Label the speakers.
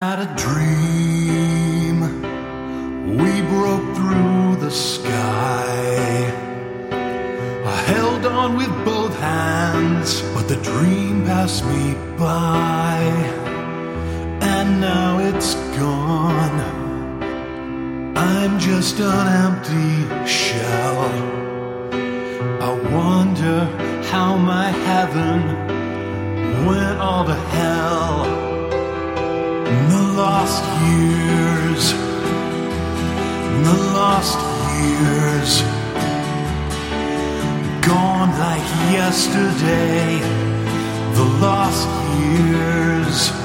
Speaker 1: Had a dream. We broke through the sky. I held on with both hands, but the dream passed me by. And now it's gone. I'm just an empty shell. I wonder how my lost years, gone like yesterday. The lost years.